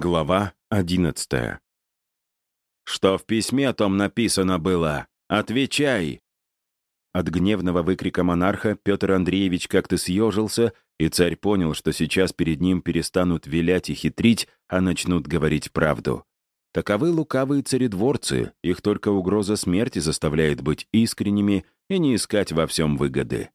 Глава одиннадцатая. «Что в письме том написано было? Отвечай!» От гневного выкрика монарха Петр Андреевич как-то съежился, и царь понял, что сейчас перед ним перестанут вилять и хитрить, а начнут говорить правду. Таковы лукавые царедворцы, их только угроза смерти заставляет быть искренними и не искать во всем выгоды.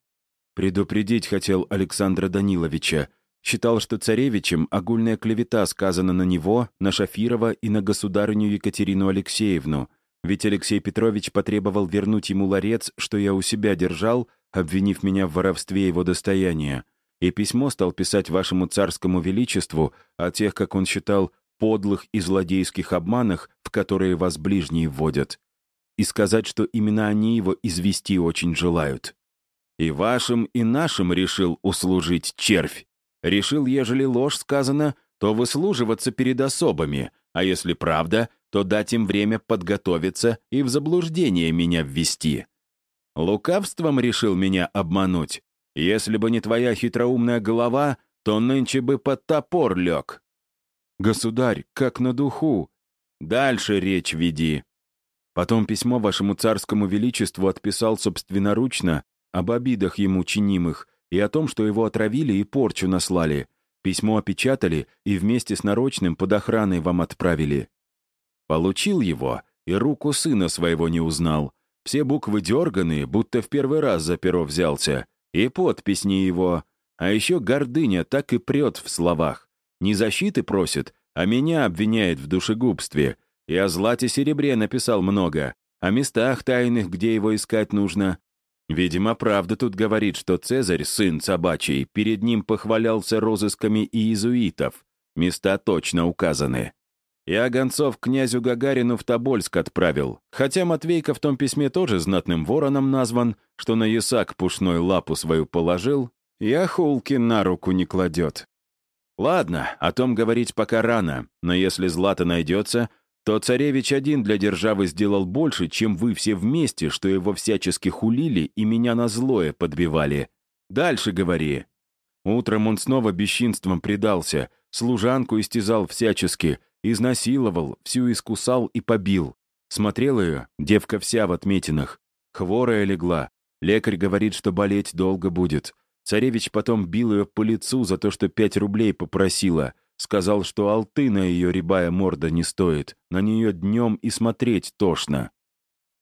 Предупредить хотел Александра Даниловича, Считал, что царевичем огульная клевета сказана на него, на Шафирова и на государыню Екатерину Алексеевну, ведь Алексей Петрович потребовал вернуть ему ларец, что я у себя держал, обвинив меня в воровстве его достояния, и письмо стал писать вашему царскому величеству о тех, как он считал, подлых и злодейских обманах, в которые вас ближние вводят, и сказать, что именно они его извести очень желают. И вашим, и нашим решил услужить червь. Решил, ежели ложь сказана, то выслуживаться перед особами, а если правда, то дать им время подготовиться и в заблуждение меня ввести. Лукавством решил меня обмануть. Если бы не твоя хитроумная голова, то нынче бы под топор лег. Государь, как на духу. Дальше речь веди. Потом письмо вашему царскому величеству отписал собственноручно об обидах ему чинимых, и о том, что его отравили и порчу наслали. Письмо опечатали и вместе с нарочным под охраной вам отправили. Получил его и руку сына своего не узнал. Все буквы дерганые, будто в первый раз за перо взялся. И подпись не его. А еще гордыня так и прет в словах. Не защиты просит, а меня обвиняет в душегубстве. И о злате серебре написал много. О местах тайных, где его искать нужно. Видимо, правда тут говорит, что Цезарь, сын собачий, перед ним похвалялся розысками иезуитов. Места точно указаны. Я гонцов князю Гагарину в Тобольск отправил, хотя Матвейка в том письме тоже знатным вороном назван, что на ясак пушной лапу свою положил, и охулки на руку не кладет. Ладно, о том говорить пока рано, но если злато найдется, то царевич один для державы сделал больше, чем вы все вместе, что его всячески хулили и меня на злое подбивали. Дальше говори. Утром он снова бесчинством предался, служанку истязал всячески, изнасиловал, всю искусал и побил. Смотрел ее, девка вся в отметинах. Хворая легла. Лекарь говорит, что болеть долго будет. Царевич потом бил ее по лицу за то, что пять рублей попросила — Сказал, что алты на ее рябая морда не стоит, на нее днем и смотреть тошно.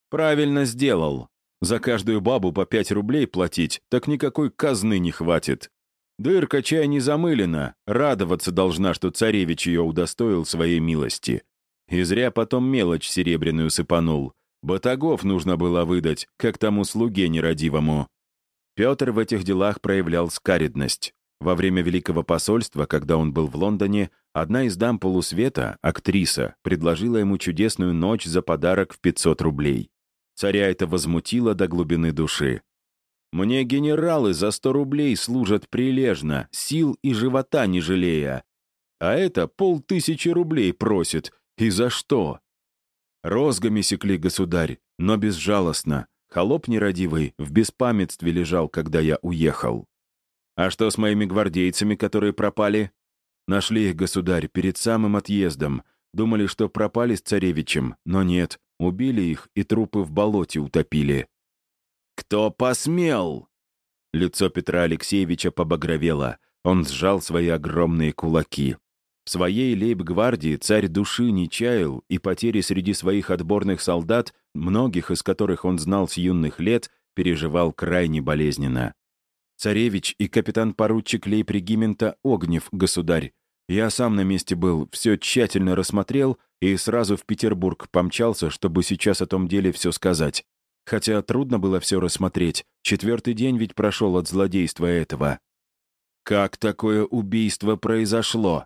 Правильно сделал. За каждую бабу по пять рублей платить, так никакой казны не хватит. Дырка чай не замылена, радоваться должна, что царевич ее удостоил своей милости. И зря потом мелочь серебряную сыпанул. Батагов нужно было выдать, как тому слуге нерадивому. Петр в этих делах проявлял скаридность. Во время Великого посольства, когда он был в Лондоне, одна из дам полусвета, актриса, предложила ему чудесную ночь за подарок в 500 рублей. Царя это возмутило до глубины души. «Мне генералы за 100 рублей служат прилежно, сил и живота не жалея. А это полтысячи рублей просит. И за что?» Розгами секли государь, но безжалостно. Холоп нерадивый в беспамятстве лежал, когда я уехал. А что с моими гвардейцами, которые пропали? Нашли их, государь, перед самым отъездом. Думали, что пропали с царевичем, но нет. Убили их и трупы в болоте утопили. «Кто посмел?» Лицо Петра Алексеевича побагровело. Он сжал свои огромные кулаки. В своей лейб-гвардии царь души не чаял, и потери среди своих отборных солдат, многих из которых он знал с юных лет, переживал крайне болезненно. Царевич и капитан-поручик лейб-регимента Огнев, государь. Я сам на месте был, все тщательно рассмотрел и сразу в Петербург помчался, чтобы сейчас о том деле все сказать. Хотя трудно было все рассмотреть. Четвертый день ведь прошел от злодейства этого. Как такое убийство произошло?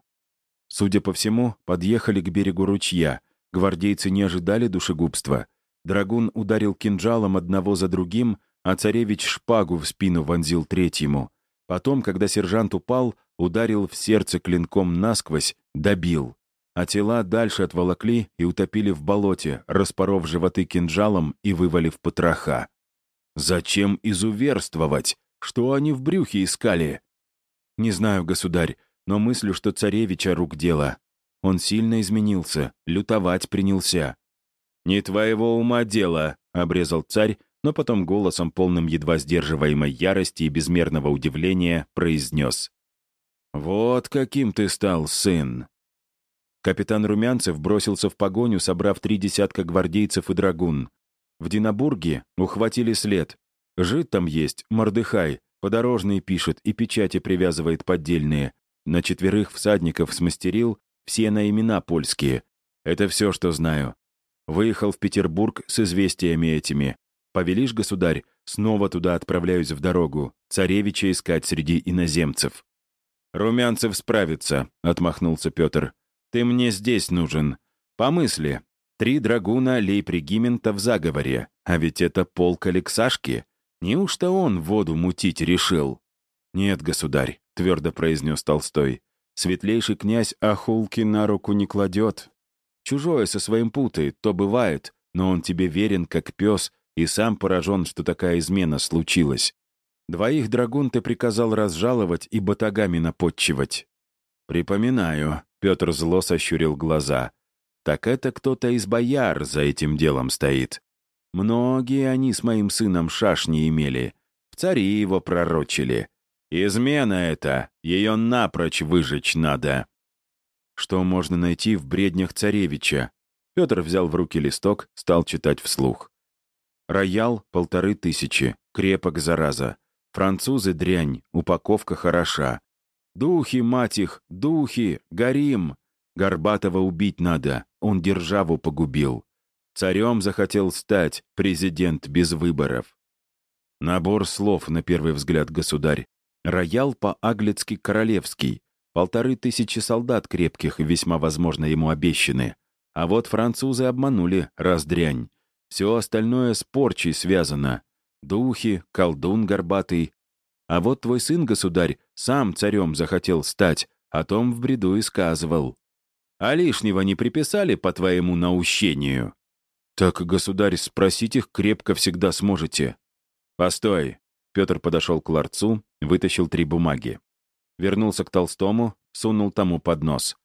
Судя по всему, подъехали к берегу ручья. Гвардейцы не ожидали душегубства. Драгун ударил кинжалом одного за другим, а царевич шпагу в спину вонзил третьему. Потом, когда сержант упал, ударил в сердце клинком насквозь, добил. А тела дальше отволокли и утопили в болоте, распоров животы кинжалом и вывалив потроха. Зачем изуверствовать? Что они в брюхе искали? Не знаю, государь, но мыслю, что царевича рук дело. Он сильно изменился, лютовать принялся. «Не твоего ума дело», — обрезал царь, но потом голосом, полным едва сдерживаемой ярости и безмерного удивления, произнес. «Вот каким ты стал, сын!» Капитан Румянцев бросился в погоню, собрав три десятка гвардейцев и драгун. В Динабурге ухватили след. Жид там есть, Мордыхай, подорожные пишет и печати привязывает поддельные. На четверых всадников смастерил, все на имена польские. Это все, что знаю. Выехал в Петербург с известиями этими. Повелишь, государь, снова туда отправляюсь в дорогу, царевича искать среди иноземцев. «Румянцев справится», — отмахнулся Петр. Ты мне здесь нужен. Помысли. Три драгуна лейпрегимента в заговоре. А ведь это полк Алексашки. Неужто он воду мутить решил? Нет, государь, твердо произнес Толстой. Светлейший князь Ахулки на руку не кладет. Чужое со своим путает, то бывает, но он тебе верен, как пес, и сам поражен, что такая измена случилась. Двоих драгун ты приказал разжаловать и батагами наподчивать. Припоминаю, Петр зло сощурил глаза. «Так это кто-то из бояр за этим делом стоит. Многие они с моим сыном шашни имели. В цари его пророчили. Измена это, ее напрочь выжечь надо». Что можно найти в бреднях царевича? Петр взял в руки листок, стал читать вслух. Роял — полторы тысячи, крепок, зараза. Французы — дрянь, упаковка хороша. «Духи, мать их, духи! Горим! Горбатого убить надо, он державу погубил. Царем захотел стать, президент без выборов». Набор слов, на первый взгляд, государь. Роял по-аглицки королевский. Полторы тысячи солдат крепких весьма возможно ему обещаны. А вот французы обманули, раздрянь. Все остальное с порчей связано. Духи, колдун горбатый, а вот твой сын, государь, сам царем захотел стать, о том в бреду и сказывал. А лишнего не приписали по твоему наущению? Так, государь, спросить их крепко всегда сможете. Постой. Петр подошел к ларцу, вытащил три бумаги. Вернулся к Толстому, сунул тому под нос.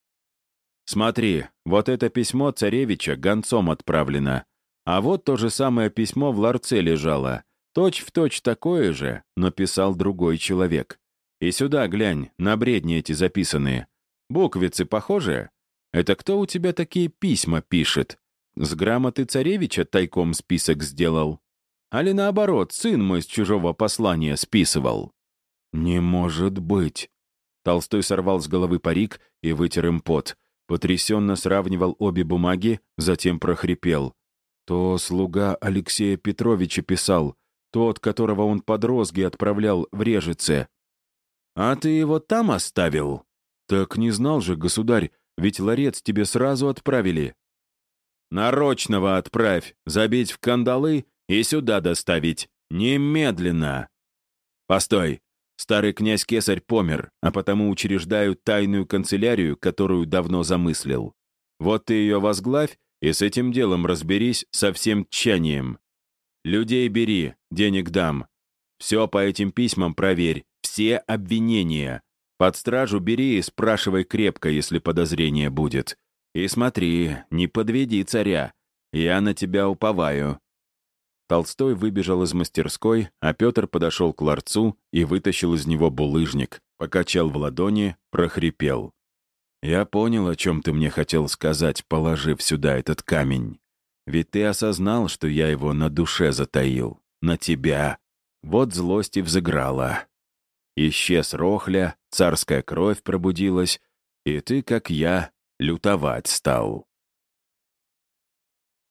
«Смотри, вот это письмо царевича гонцом отправлено. А вот то же самое письмо в ларце лежало. Точь в точь такое же, но писал другой человек. И сюда глянь, на бредни эти записанные. Буквицы похожие? Это кто у тебя такие письма пишет? С грамоты царевича тайком список сделал? Али наоборот, сын мой с чужого послания списывал? Не может быть. Толстой сорвал с головы парик и вытер им пот. Потрясенно сравнивал обе бумаги, затем прохрипел. То слуга Алексея Петровича писал, тот, которого он под розги отправлял в Режице. «А ты его там оставил?» «Так не знал же, государь, ведь ларец тебе сразу отправили». «Нарочного отправь, забить в кандалы и сюда доставить. Немедленно!» «Постой, старый князь Кесарь помер, а потому учреждаю тайную канцелярию, которую давно замыслил. Вот ты ее возглавь и с этим делом разберись со всем тчанием. Людей бери, денег дам. Все по этим письмам проверь, все обвинения. Под стражу бери и спрашивай крепко, если подозрение будет. И смотри, не подведи царя. Я на тебя уповаю». Толстой выбежал из мастерской, а Петр подошел к ларцу и вытащил из него булыжник, покачал в ладони, прохрипел. «Я понял, о чем ты мне хотел сказать, положив сюда этот камень. Ведь ты осознал, что я его на душе затаил. На тебя. Вот злость и взыграла. Исчез рохля, царская кровь пробудилась, и ты, как я, лютовать стал.